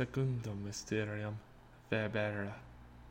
secundum mysterium verbera.